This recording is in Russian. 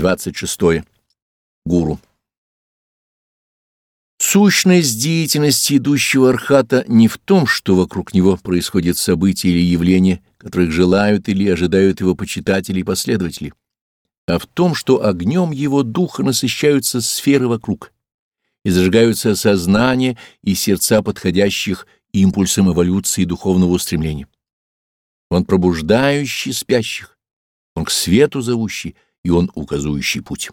26. Гуру. Сущность деятельности идущего архата не в том, что вокруг него происходят события или явления, которых желают или ожидают его почитатели и последователи, а в том, что огнем его духа насыщаются сферы вокруг и зажигаются сознание и сердца подходящих импульсом эволюции духовного устремления. Он пробуждающий спящих, он к свету зовущий, и он указующий путь.